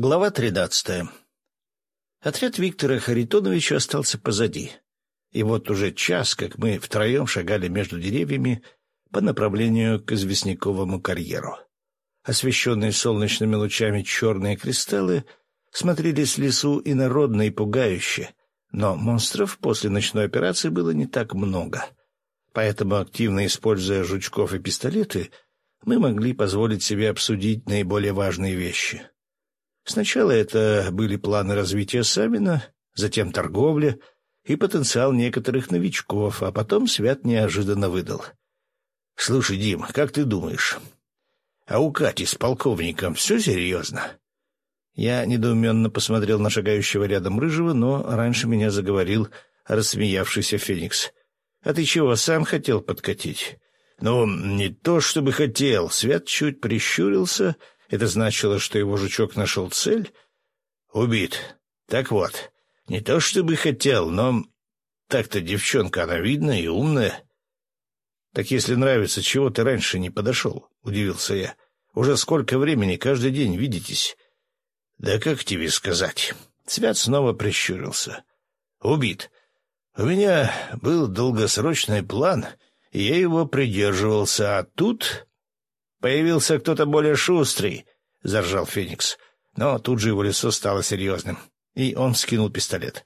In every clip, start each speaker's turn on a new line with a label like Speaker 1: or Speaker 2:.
Speaker 1: Глава тринадцатая. Отряд Виктора Харитоновича остался позади. И вот уже час, как мы втроем шагали между деревьями по направлению к известняковому карьеру. Освещенные солнечными лучами черные кристаллы смотрелись в лесу инородно и пугающе, но монстров после ночной операции было не так много. Поэтому, активно используя жучков и пистолеты, мы могли позволить себе обсудить наиболее важные вещи — Сначала это были планы развития Самина, затем торговля и потенциал некоторых новичков, а потом Свят неожиданно выдал. — Слушай, Дим, как ты думаешь, а у Кати с полковником все серьезно? Я недоуменно посмотрел на шагающего рядом Рыжего, но раньше меня заговорил рассмеявшийся Феникс. — А ты чего, сам хотел подкатить? — Ну, не то чтобы хотел. Свят чуть прищурился — это значило, что его жучок нашел цель? Убит. Так вот, не то чтобы хотел, но... Так-то девчонка, она видная и умная. Так если нравится, чего ты раньше не подошел? — удивился я. Уже сколько времени, каждый день видитесь? Да как тебе сказать? Свят снова прищурился. Убит. У меня был долгосрочный план, и я его придерживался, а тут Появился кто-то более шустрый, — заржал Феникс. Но тут же его лицо стало серьезным, и он скинул пистолет.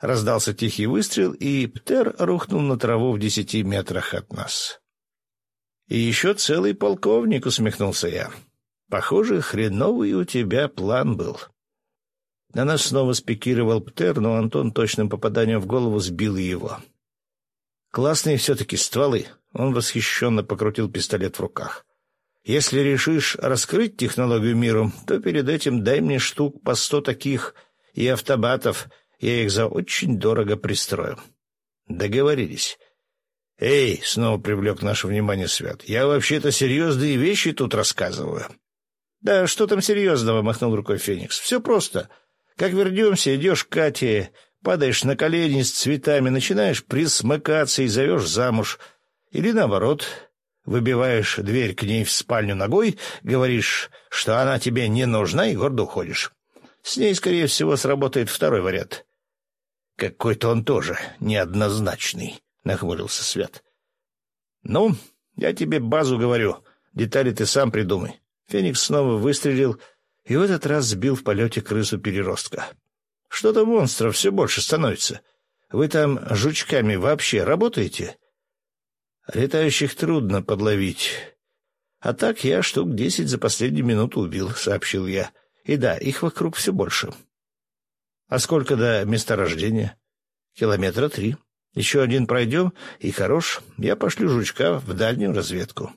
Speaker 1: Раздался тихий выстрел, и Птер рухнул на траву в десяти метрах от нас. — И еще целый полковник, — усмехнулся я. — Похоже, хреновый у тебя план был. На нас снова спикировал Птер, но Антон точным попаданием в голову сбил его. Классные все-таки стволы. Он восхищенно покрутил пистолет в руках. Если решишь раскрыть технологию миру, то перед этим дай мне штук по сто таких и автобатов, я их за очень дорого пристрою. Договорились. «Эй!» — снова привлек наше внимание Свят. «Я вообще-то серьезные вещи тут рассказываю». «Да что там серьезного?» — махнул рукой Феникс. «Все просто. Как вернемся, идешь к Кате, падаешь на колени с цветами, начинаешь присмыкаться и зовешь замуж. Или наоборот, выбиваешь дверь к ней в спальню ногой, говоришь, что она тебе не нужна, и гордо уходишь. С ней, скорее всего, сработает второй вариант. — Какой-то он тоже неоднозначный, — нахмурился Свят. — Ну, я тебе базу говорю, детали ты сам придумай. Феникс снова выстрелил и в этот раз сбил в полете крысу-переростка. — Что-то монстров все больше становится. Вы там жучками вообще работаете? — Летающих трудно подловить. А так я штук десять за последнюю минуту убил, — сообщил я. И да, их вокруг все больше. А сколько до месторождения? Километра три. Еще один пройдем, и хорош. Я пошлю жучка в дальнюю разведку.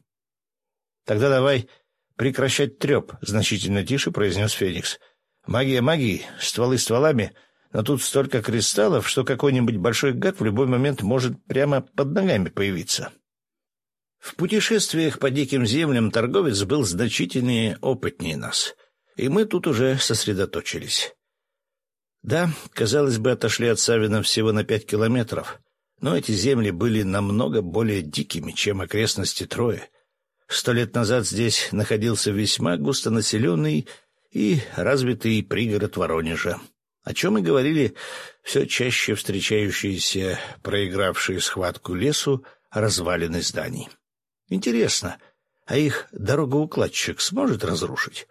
Speaker 1: Тогда давай прекращать треп, — значительно тише произнес Феникс. Магия магии, стволы стволами, но тут столько кристаллов, что какой-нибудь большой гад в любой момент может прямо под ногами появиться. В путешествиях по диким землям торговец был значительнее опытнее нас, и мы тут уже сосредоточились. Да, казалось бы, отошли от Савина всего на пять километров, но эти земли были намного более дикими, чем окрестности Трои. Сто лет назад здесь находился весьма густонаселенный и развитый пригород Воронежа, о чем и говорили все чаще встречающиеся проигравшие схватку лесу развалины зданий. Интересно, а их дорогоукладчик сможет разрушить?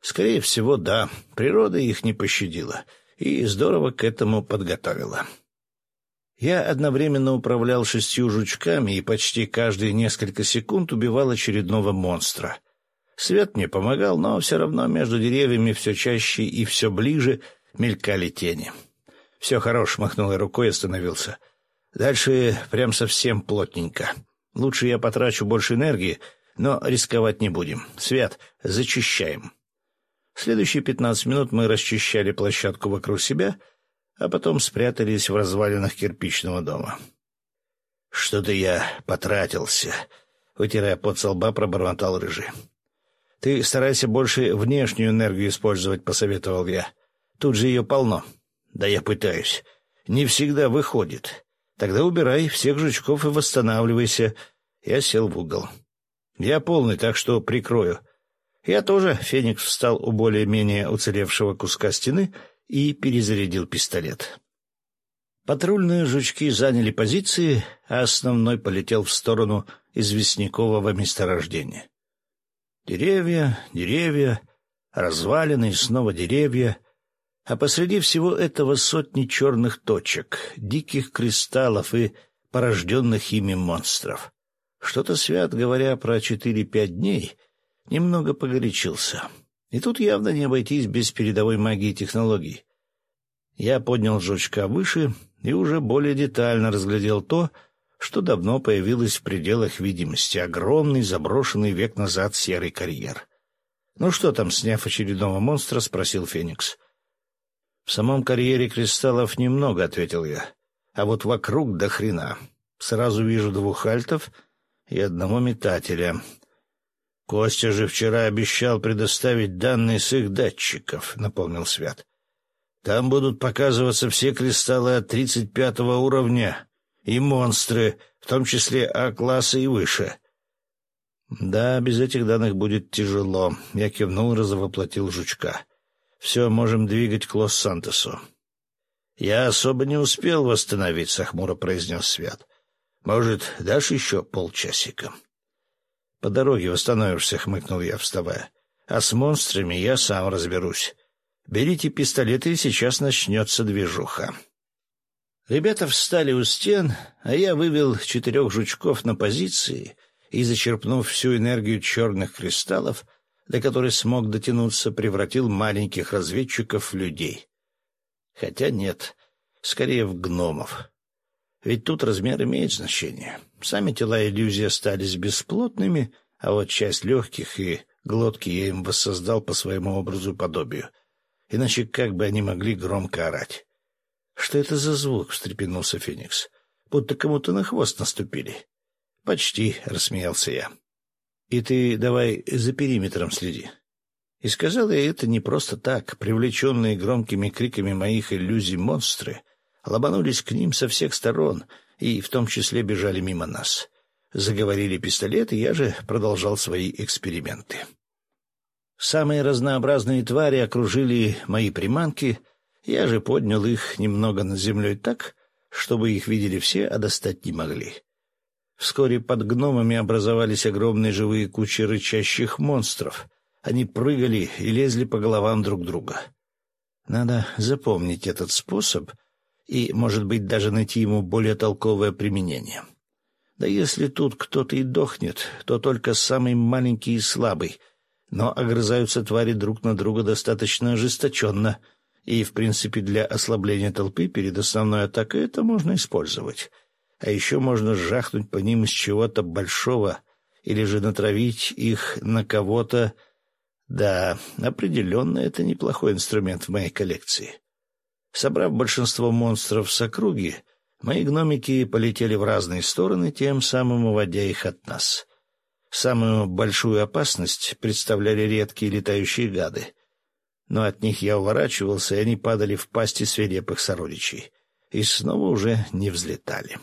Speaker 1: Скорее всего, да. Природа их не пощадила и здорово к этому подготовила. Я одновременно управлял шестью жучками и почти каждые несколько секунд убивал очередного монстра. Свет мне помогал, но все равно между деревьями все чаще и все ближе мелькали тени. «Все хорош», — махнул я рукой и остановился. «Дальше прям совсем плотненько». Лучше я потрачу больше энергии, но рисковать не будем. Свят, зачищаем. Следующие пятнадцать минут мы расчищали площадку вокруг себя, а потом спрятались в развалинах кирпичного дома. «Что-то я потратился», — вытирая пот со лба, пробормотал рыжий. «Ты старайся больше внешнюю энергию использовать», — посоветовал я. «Тут же ее полно». «Да я пытаюсь. Не всегда выходит. Тогда убирай всех жучков и восстанавливайся. Я сел в угол. Я полный, так что прикрою. Я тоже, Феникс встал у более-менее уцелевшего куска стены и перезарядил пистолет. Патрульные жучки заняли позиции, а основной полетел в сторону известнякового месторождения. Деревья, деревья, развалины и снова деревья, а посреди всего этого сотни черных точек, диких кристаллов и порожденных ими монстров. Что-то Свят, говоря про четыре-пять дней, немного погорячился. И тут явно не обойтись без передовой магии и технологий. Я поднял жучка выше и уже более детально разглядел то, что давно появилось в пределах видимости — огромный заброшенный век назад серый карьер. «Ну что там, сняв очередного монстра?» — спросил Феникс. «В самом карьере кристаллов немного», — ответил я. «А вот вокруг до хрена. Сразу вижу двух альтов и одного метателя. Костя же вчера обещал предоставить данные с их датчиков», — напомнил Свят. Там будут показываться все кристаллы от тридцать пятого уровня и монстры, в том числе А-класса и выше. Да, без этих данных будет тяжело. Я кивнул и разовоплотил жучка. Все, можем двигать к Лос-Сантосу. Я особо не успел восстановиться, хмуро произнес Свят. Может, дашь еще полчасика? По дороге восстановишься, хмыкнул я, вставая. А с монстрами я сам разберусь. Берите пистолеты, и сейчас начнется движуха. Ребята встали у стен, а я вывел четырех жучков на позиции и, зачерпнув всю энергию черных кристаллов, до которой смог дотянуться, превратил маленьких разведчиков в людей. Хотя нет, скорее в гномов. Ведь тут размер имеет значение. Сами тела иллюзии остались бесплотными, а вот часть легких и глотки я им воссоздал по своему образу подобию — Иначе как бы они могли громко орать? — Что это за звук? — встрепенулся Феникс. — Будто кому-то на хвост наступили. — Почти, — рассмеялся я. — И ты давай за периметром следи. И сказал я это не просто так. Привлеченные громкими криками моих иллюзий монстры лобанулись к ним со всех сторон и в том числе бежали мимо нас. Заговорили пистолеты, я же продолжал свои эксперименты. Самые разнообразные твари окружили мои приманки, я же поднял их немного над землей так, чтобы их видели все, а достать не могли. Вскоре под гномами образовались огромные живые кучи рычащих монстров. Они прыгали и лезли по головам друг друга. Надо запомнить этот способ и, может быть, даже найти ему более толковое применение. Да если тут кто-то и дохнет, то только самый маленький и слабый — но огрызаются твари друг на друга достаточно ожесточенно, и, в принципе, для ослабления толпы перед основной атакой это можно использовать. А еще можно жахнуть по ним из чего-то большого или же натравить их на кого-то. Да, определенно это неплохой инструмент в моей коллекции. Собрав большинство монстров с округи, мои гномики полетели в разные стороны, тем самым уводя их от нас — Самую большую опасность представляли редкие летающие гады. Но от них я уворачивался, и они падали в пасти свирепых сородичей. И снова уже не взлетали.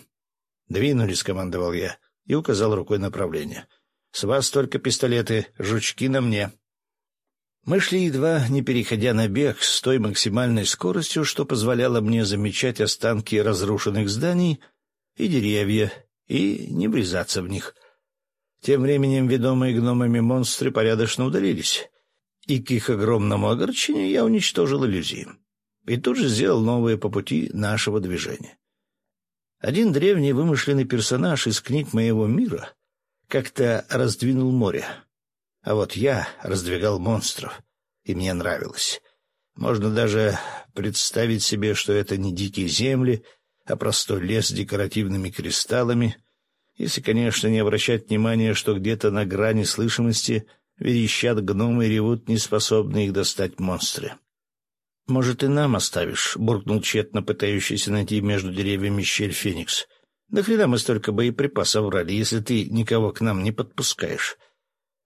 Speaker 1: «Двинулись», — командовал я, и указал рукой направление. «С вас только пистолеты, жучки на мне». Мы шли, едва не переходя на бег, с той максимальной скоростью, что позволяло мне замечать останки разрушенных зданий и деревья, и не врезаться в них — тем временем ведомые гномами монстры порядочно удалились, и к их огромному огорчению я уничтожил иллюзии. И тут же сделал новые по пути нашего движения. Один древний вымышленный персонаж из книг моего мира как-то раздвинул море. А вот я раздвигал монстров, и мне нравилось. Можно даже представить себе, что это не дикие земли, а простой лес с декоративными кристаллами — если, конечно, не обращать внимания, что где-то на грани слышимости верещат гномы и ревут неспособные их достать монстры. «Может, и нам оставишь?» — буркнул тщетно пытающийся найти между деревьями щель Феникс. «Да хрена мы столько боеприпасов брали, если ты никого к нам не подпускаешь?»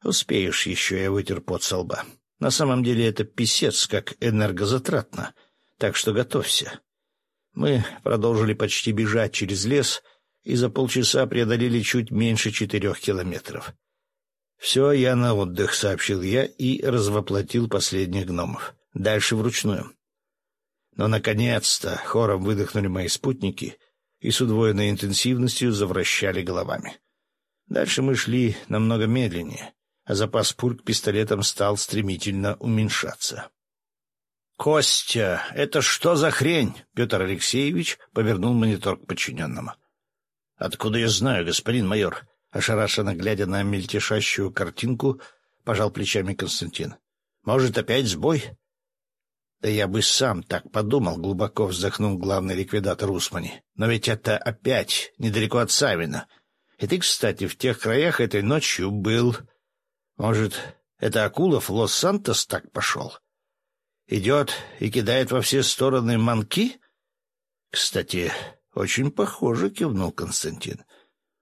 Speaker 1: «Успеешь еще», — я вытер пот со лба. «На самом деле это писец, как энергозатратно, так что готовься». Мы продолжили почти бежать через лес — и за полчаса преодолели чуть меньше четырех километров. «Все, я на отдых», — сообщил я и развоплотил последних гномов. Дальше вручную. Но, наконец-то, хором выдохнули мои спутники и с удвоенной интенсивностью завращали головами. Дальше мы шли намного медленнее, а запас пуль к пистолетам стал стремительно уменьшаться. «Костя, это что за хрень?» — Петр Алексеевич повернул монитор к подчиненному. «Откуда я знаю, господин майор?» Ошарашенно глядя на мельтешащую картинку, пожал плечами Константин. «Может, опять сбой?» «Да я бы сам так подумал», — глубоко вздохнул главный ликвидатор Усмани. «Но ведь это опять недалеко от Савина. И ты, кстати, в тех краях этой ночью был. Может, это Акулов Лос-Сантос так пошел? Идет и кидает во все стороны манки?» «Кстати, очень похоже», — кивнул Константин.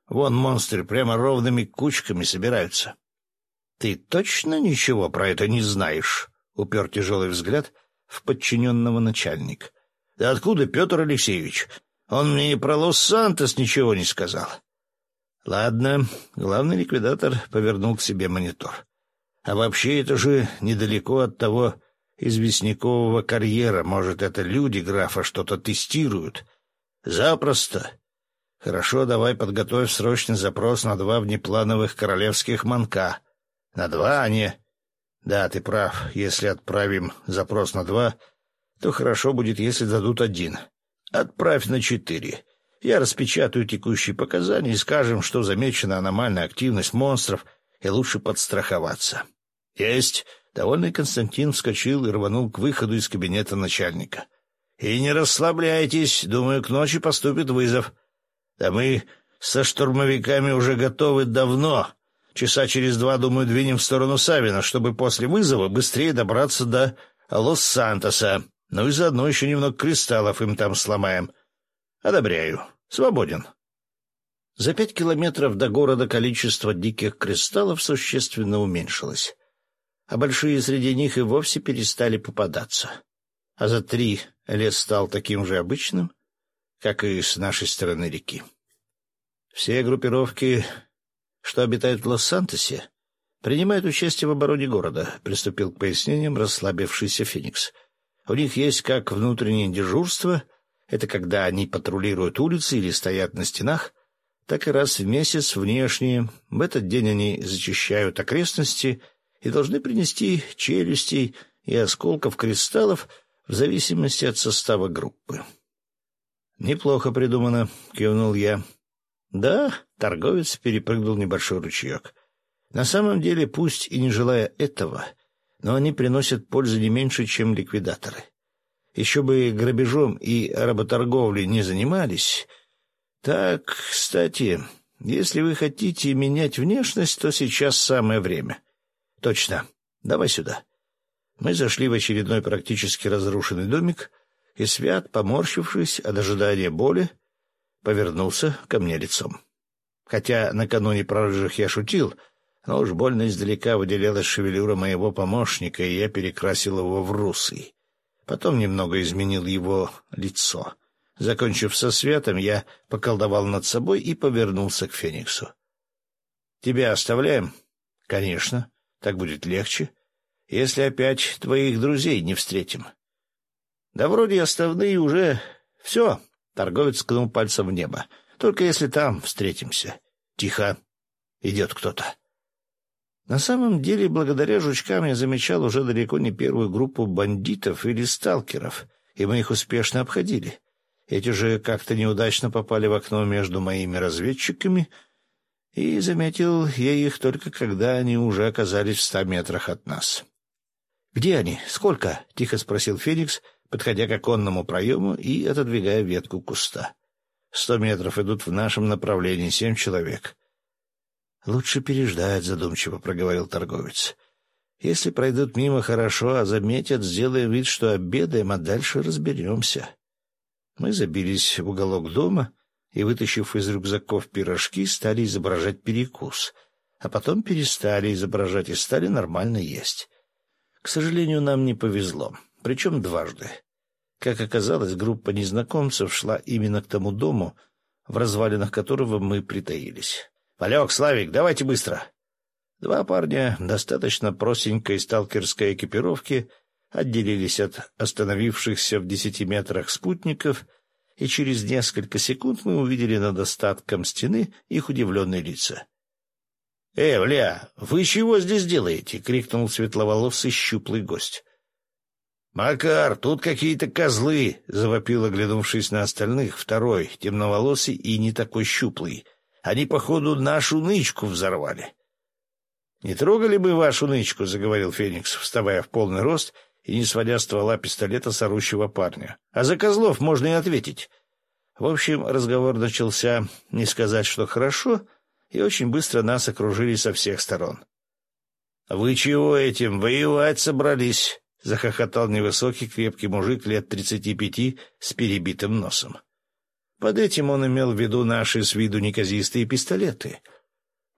Speaker 1: Вон монстры прямо ровными кучками собираются. — Ты точно ничего про это не знаешь? — упер тяжелый взгляд в подчиненного начальник. — Да откуда, Петр Алексеевич? Он мне и про Лос-Сантос ничего не сказал. — Ладно, главный ликвидатор повернул к себе монитор. — А вообще это же недалеко от того известнякового карьера. Может, это люди графа что-то тестируют? — Запросто. Хорошо, давай подготовь срочный запрос на два внеплановых королевских манка. На два, а не... Да, ты прав. Если отправим запрос на два, то хорошо будет, если дадут один. Отправь на четыре. Я распечатаю текущие показания и скажем, что замечена аномальная активность монстров, и лучше подстраховаться. Есть. Довольный Константин вскочил и рванул к выходу из кабинета начальника. И не расслабляйтесь, думаю, к ночи поступит вызов. Да мы со штурмовиками уже готовы давно. Часа через два, думаю, двинем в сторону Савина, чтобы после вызова быстрее добраться до Лос-Сантоса. Ну и заодно еще немного кристаллов им там сломаем. Одобряю. Свободен. За пять километров до города количество диких кристаллов существенно уменьшилось, а большие среди них и вовсе перестали попадаться. А за три лес стал таким же обычным, как и с нашей стороны реки. Все группировки, что обитают в Лос-Сантосе, принимают участие в обороне города, приступил к пояснениям расслабившийся Феникс. У них есть как внутреннее дежурство, это когда они патрулируют улицы или стоят на стенах, так и раз в месяц внешние. В этот день они зачищают окрестности и должны принести челюстей и осколков кристаллов в зависимости от состава группы. «Неплохо придумано», — кивнул я. «Да», — торговец перепрыгнул небольшой ручеек. «На самом деле, пусть и не желая этого, но они приносят пользу не меньше, чем ликвидаторы. Еще бы грабежом и работорговлей не занимались. Так, кстати, если вы хотите менять внешность, то сейчас самое время. Точно. Давай сюда». Мы зашли в очередной практически разрушенный домик — и Свят, поморщившись от ожидания боли, повернулся ко мне лицом. Хотя накануне про рыжих я шутил, но уж больно издалека выделялась шевелюра моего помощника, и я перекрасил его в русый. Потом немного изменил его лицо. Закончив со светом, я поколдовал над собой и повернулся к Фениксу. — Тебя оставляем? — Конечно. Так будет легче. Если опять твоих друзей не встретим. — да вроде основные уже... Все, торговец ткнул пальцем в небо. Только если там встретимся. Тихо. Идет кто-то. На самом деле, благодаря жучкам я замечал уже далеко не первую группу бандитов или сталкеров, и мы их успешно обходили. Эти же как-то неудачно попали в окно между моими разведчиками, и заметил я их только когда они уже оказались в ста метрах от нас. — Где они? Сколько? — тихо спросил Феникс, подходя к оконному проему и отодвигая ветку куста. Сто метров идут в нашем направлении, семь человек. — Лучше переждать, — задумчиво проговорил торговец. — Если пройдут мимо, хорошо, а заметят, сделаем вид, что обедаем, а дальше разберемся. Мы забились в уголок дома и, вытащив из рюкзаков пирожки, стали изображать перекус, а потом перестали изображать и стали нормально есть. К сожалению, нам не повезло причем дважды. Как оказалось, группа незнакомцев шла именно к тому дому, в развалинах которого мы притаились. — Валек, Славик, давайте быстро! Два парня достаточно простенькой сталкерской экипировки отделились от остановившихся в десяти метрах спутников, и через несколько секунд мы увидели над остатком стены их удивленные лица. — Э, Вля, вы чего здесь делаете? — крикнул светловолосый щуплый гость. — Макар, тут какие-то козлы! — завопил, оглянувшись на остальных, второй, темноволосый и не такой щуплый. Они, походу, нашу нычку взорвали. — Не трогали бы вашу нычку, — заговорил Феникс, вставая в полный рост и не сводя ствола пистолета с орущего парня. — А за козлов можно и ответить. В общем, разговор начался, не сказать, что хорошо, и очень быстро нас окружили со всех сторон. — Вы чего этим, воевать собрались? — захохотал невысокий крепкий мужик лет тридцати пяти с перебитым носом. Под этим он имел в виду наши с виду неказистые пистолеты.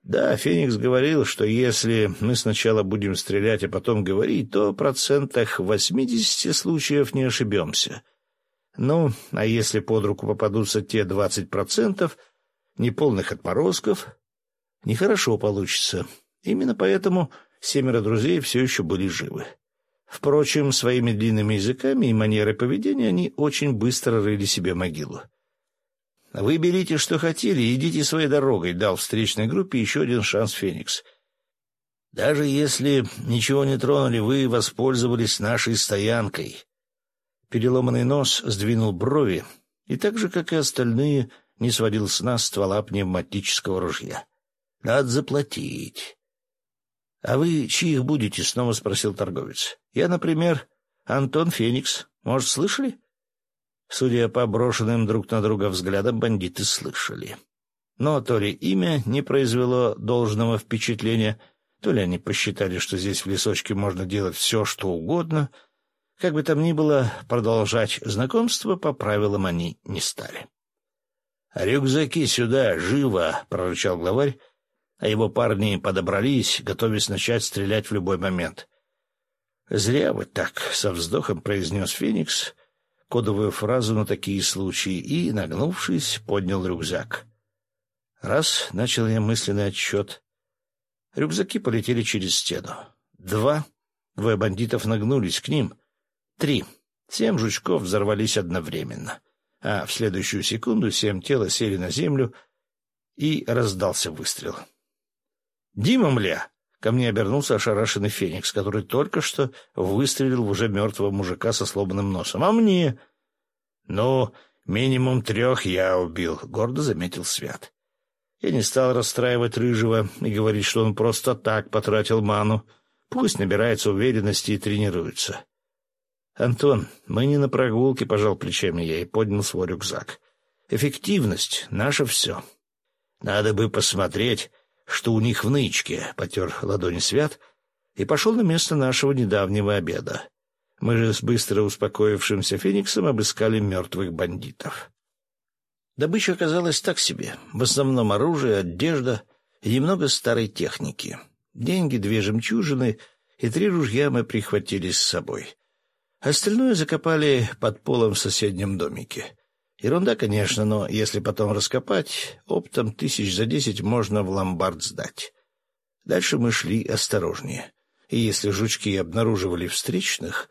Speaker 1: Да, Феникс говорил, что если мы сначала будем стрелять, а потом говорить, то в процентах восьмидесяти случаев не ошибемся. Ну, а если под руку попадутся те двадцать процентов неполных отморозков, нехорошо получится. Именно поэтому семеро друзей все еще были живы. Впрочем, своими длинными языками и манерой поведения они очень быстро рыли себе могилу. «Вы берите, что хотели, идите своей дорогой», — дал встречной группе еще один шанс Феникс. «Даже если ничего не тронули, вы воспользовались нашей стоянкой». Переломанный нос сдвинул брови и так же, как и остальные, не сводил с нас ствола пневматического ружья. «Надо заплатить». «А вы чьих будете?» — снова спросил торговец. «Я, например, Антон Феникс. Может, слышали?» Судя по брошенным друг на друга взглядам, бандиты слышали. Но то ли имя не произвело должного впечатления, то ли они посчитали, что здесь в лесочке можно делать все, что угодно. Как бы там ни было, продолжать знакомство по правилам они не стали. «Рюкзаки сюда, живо!» — прорычал главарь, а его парни подобрались, готовясь начать стрелять в любой момент. «Зря вы так», — со вздохом произнес Феникс, кодовую фразу на такие случаи, и, нагнувшись, поднял рюкзак. Раз, — начал я мысленный отсчет. Рюкзаки полетели через стену. Два. Двое бандитов нагнулись к ним. Три. Семь жучков взорвались одновременно. А в следующую секунду семь тела сели на землю, и раздался выстрел. «Дима, мля!» Ко мне обернулся ошарашенный Феникс, который только что выстрелил в уже мертвого мужика со сломанным носом. «А мне?» «Ну, минимум трех я убил», — гордо заметил Свят. Я не стал расстраивать Рыжего и говорить, что он просто так потратил ману. Пусть набирается уверенности и тренируется. «Антон, мы не на прогулке», — пожал плечами я и поднял свой рюкзак. «Эффективность — наше все. Надо бы посмотреть, что у них в нычке, — потер ладони свят и пошел на место нашего недавнего обеда. Мы же с быстро успокоившимся Фениксом обыскали мертвых бандитов. Добыча оказалась так себе. В основном оружие, одежда и немного старой техники. Деньги, две жемчужины и три ружья мы прихватили с собой. Остальное закопали под полом в соседнем домике. Ерунда, конечно, но если потом раскопать, оптом тысяч за десять можно в ломбард сдать. Дальше мы шли осторожнее. И если жучки обнаруживали встречных,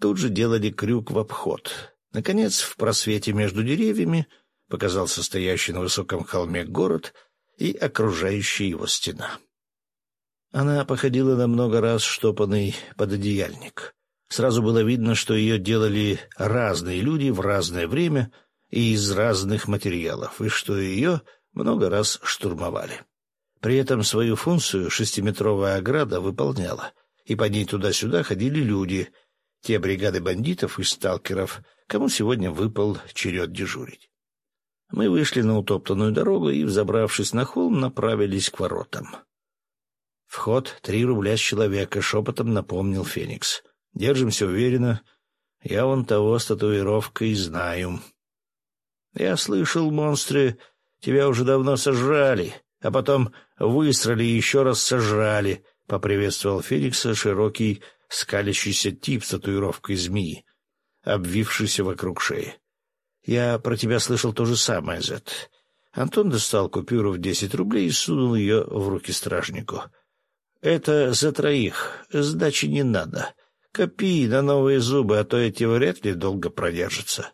Speaker 1: тут же делали крюк в обход. Наконец, в просвете между деревьями показался стоящий на высоком холме город и окружающая его стена. Она походила на много раз штопанный пододеяльник. Сразу было видно, что ее делали разные люди в разное время — и из разных материалов, и что ее много раз штурмовали. При этом свою функцию шестиметровая ограда выполняла, и по ней туда-сюда ходили люди, те бригады бандитов и сталкеров, кому сегодня выпал черед дежурить. Мы вышли на утоптанную дорогу и, взобравшись на холм, направились к воротам. «Вход — три рубля с человека», — шепотом напомнил Феникс. «Держимся уверенно. Я вон того с татуировкой знаю». Я слышал, монстры тебя уже давно сожрали, а потом высрали и еще раз сожрали, — поприветствовал Феникса широкий, скалящийся тип с татуировкой змеи, обвившийся вокруг шеи. Я про тебя слышал то же самое, Зет. Антон достал купюру в десять рублей и сунул ее в руки стражнику. — Это за троих. Сдачи не надо. Копи на новые зубы, а то эти вряд ли долго продержатся.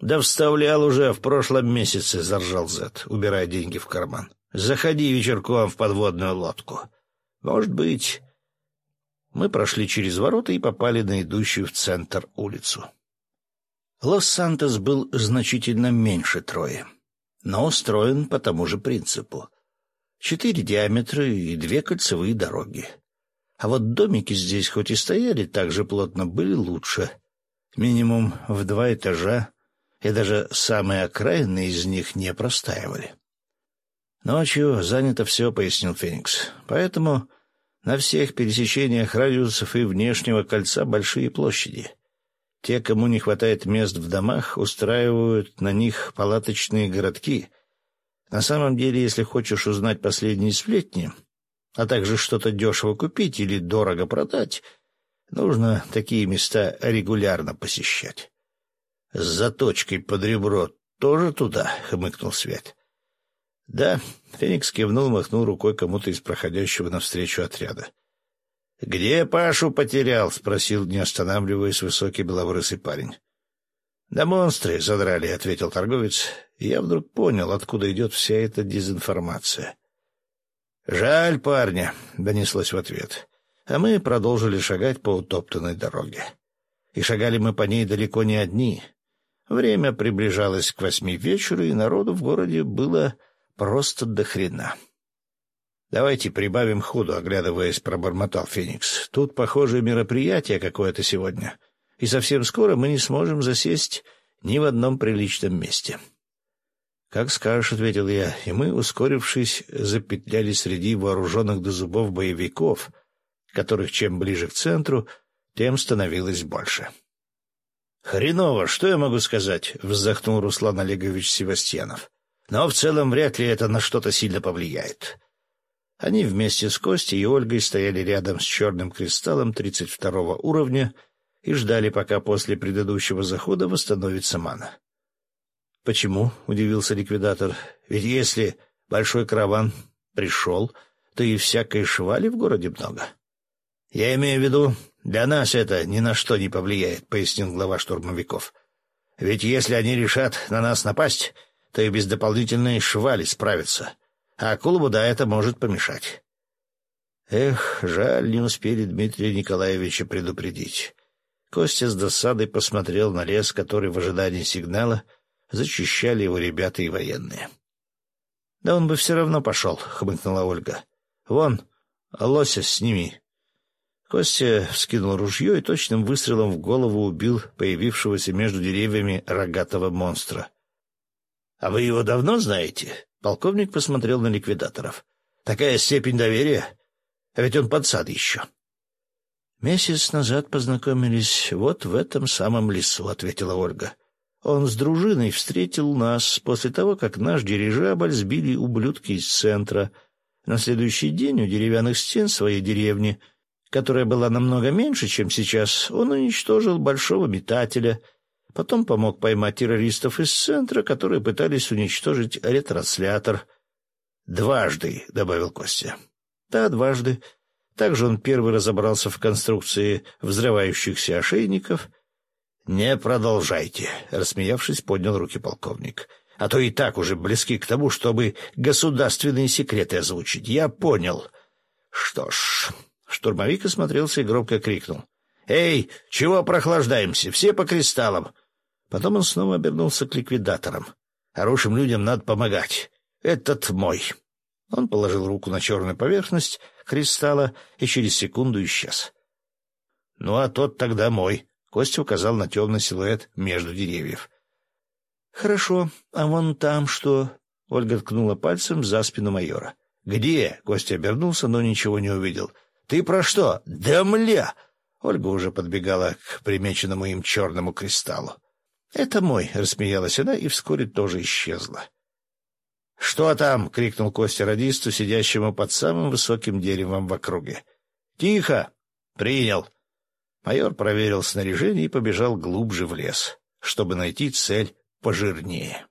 Speaker 1: Да вставлял уже в прошлом месяце, — заржал Зет, убирая деньги в карман. Заходи вечерком в подводную лодку. Может быть... Мы прошли через ворота и попали на идущую в центр улицу. Лос-Сантос был значительно меньше Трои, но устроен по тому же принципу. Четыре диаметра и две кольцевые дороги. А вот домики здесь хоть и стояли так же плотно, были лучше. Минимум в два этажа, и даже самые окраинные из них не простаивали. «Ночью занято все», — пояснил Феникс. «Поэтому на всех пересечениях радиусов и внешнего кольца большие площади. Те, кому не хватает мест в домах, устраивают на них палаточные городки. На самом деле, если хочешь узнать последние сплетни, а также что-то дешево купить или дорого продать, нужно такие места регулярно посещать. — С заточкой под ребро тоже туда? — хмыкнул Свет. — Да, — Феникс кивнул, махнул рукой кому-то из проходящего навстречу отряда. — Где Пашу потерял? — спросил, не останавливаясь, высокий белобрысый парень. — Да монстры задрали, — ответил торговец. Я вдруг понял, откуда идет вся эта дезинформация. — Жаль парня, — донеслось в ответ. А мы продолжили шагать по утоптанной дороге. И шагали мы по ней далеко не одни. Время приближалось к восьми вечера, и народу в городе было просто до хрена. — «Давайте прибавим ходу», — оглядываясь, пробормотал Феникс. «Тут, похоже, мероприятие какое-то сегодня, и совсем скоро мы не сможем засесть ни в одном приличном месте». «Как скажешь», — ответил я, и мы, ускорившись, запетляли среди вооруженных до зубов боевиков, которых чем ближе к центру, тем становилось больше. «Хреново, что я могу сказать?» — вздохнул Руслан Олегович Севастьянов. «Но в целом вряд ли это на что-то сильно повлияет. Они вместе с Костей и Ольгой стояли рядом с черным кристаллом 32 уровня и ждали, пока после предыдущего захода восстановится мана. «Почему?» — удивился ликвидатор. «Ведь если большой караван пришел, то и всякой швали в городе много». «Я имею в виду, для нас это ни на что не повлияет», — пояснил глава штурмовиков. «Ведь если они решат на нас напасть, то и без дополнительной швали справятся а да, это может помешать. Эх, жаль, не успели Дмитрия Николаевича предупредить. Костя с досадой посмотрел на лес, который в ожидании сигнала зачищали его ребята и военные. — Да он бы все равно пошел, — хмыкнула Ольга. — Вон, лося сними. Костя вскинул ружье и точным выстрелом в голову убил появившегося между деревьями рогатого монстра. — А вы его давно знаете? Полковник посмотрел на ликвидаторов. «Такая степень доверия? А ведь он подсад еще». «Месяц назад познакомились вот в этом самом лесу», — ответила Ольга. «Он с дружиной встретил нас после того, как наш дирижабль сбили ублюдки из центра. На следующий день у деревянных стен своей деревни, которая была намного меньше, чем сейчас, он уничтожил большого метателя — Потом помог поймать террористов из центра, которые пытались уничтожить ретранслятор. «Дважды», — добавил Костя. «Да, дважды. Также он первый разобрался в конструкции взрывающихся ошейников». «Не продолжайте», — рассмеявшись, поднял руки полковник. «А то и так уже близки к тому, чтобы государственные секреты озвучить. Я понял». «Что ж...» Штурмовик осмотрелся и громко крикнул. «Эй, чего прохлаждаемся? Все по кристаллам!» Потом он снова обернулся к ликвидаторам. «Хорошим людям надо помогать. Этот мой». Он положил руку на черную поверхность кристалла и через секунду исчез. «Ну, а тот тогда мой», — Костя указал на темный силуэт между деревьев. «Хорошо. А вон там что?» — Ольга ткнула пальцем за спину майора. «Где?» — Костя обернулся, но ничего не увидел. «Ты про что? Да мля!» Ольга уже подбегала к примеченному им черному кристаллу. «Это мой», — рассмеялась она и вскоре тоже исчезла. «Что там?» — крикнул Костя радисту, сидящему под самым высоким деревом в округе. «Тихо!» «Принял!» Майор проверил снаряжение и побежал глубже в лес, чтобы найти цель пожирнее.